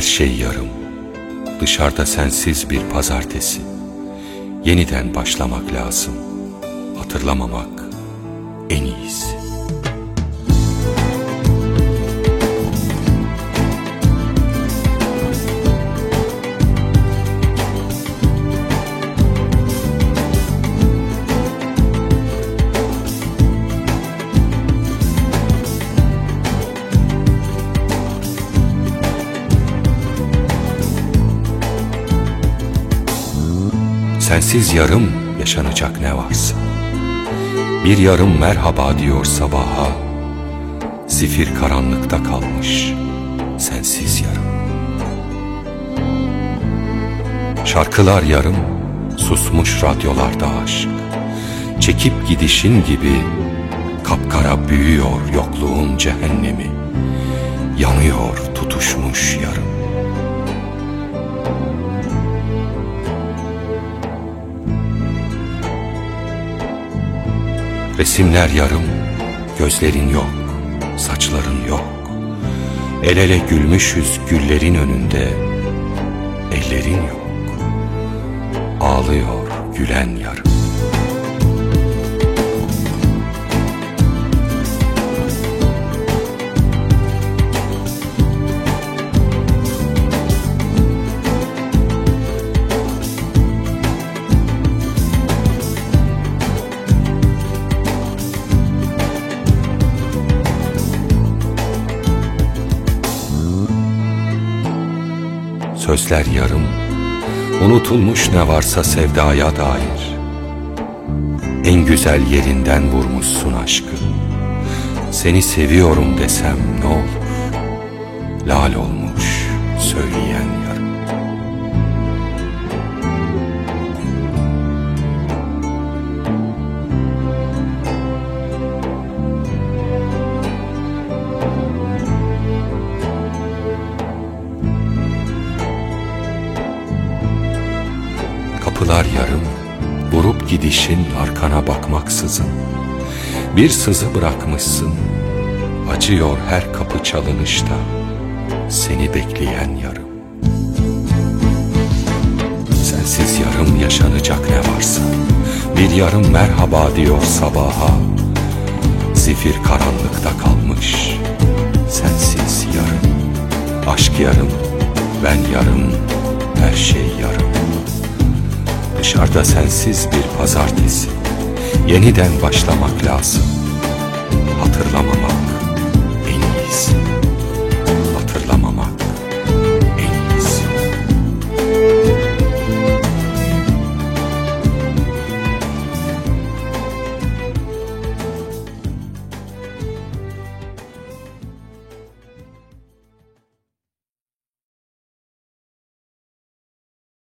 şey yarım. Dışarıda sensiz bir pazartesi. Yeniden başlamak lazım. Hatırlamamak en iyisi. Sensiz yarım yaşanacak ne varsa. Bir yarım merhaba diyor sabaha Zifir karanlıkta kalmış sensiz yarım. Şarkılar yarım susmuş radyolarda aşk Çekip gidişin gibi kapkara büyüyor yokluğun cehennemi. Yanıyor tutuşmuş yarım Resimler yarım, gözlerin yok, saçların yok. El ele gülmüşüz güllerin önünde, ellerin yok. Ağlıyor gülen yarım. Sözler yarım, unutulmuş ne varsa sevdaya dair. En güzel yerinden vurmuşsun aşkı. Seni seviyorum desem ne olur? Lal olmuş söyleyen Kapılar yarım, vurup gidişin arkana bakmaksızın. Bir sızı bırakmışsın, acıyor her kapı çalınışta, seni bekleyen yarım. Sensiz yarım yaşanacak ne varsa, bir yarım merhaba diyor sabaha. Zifir karanlıkta kalmış, sensiz yarım. Aşk yarım, ben yarım, her şey yarım dışarıda sensiz bir pazartesi. Yeniden başlamak lazım. Hatırlamamak en iyisi.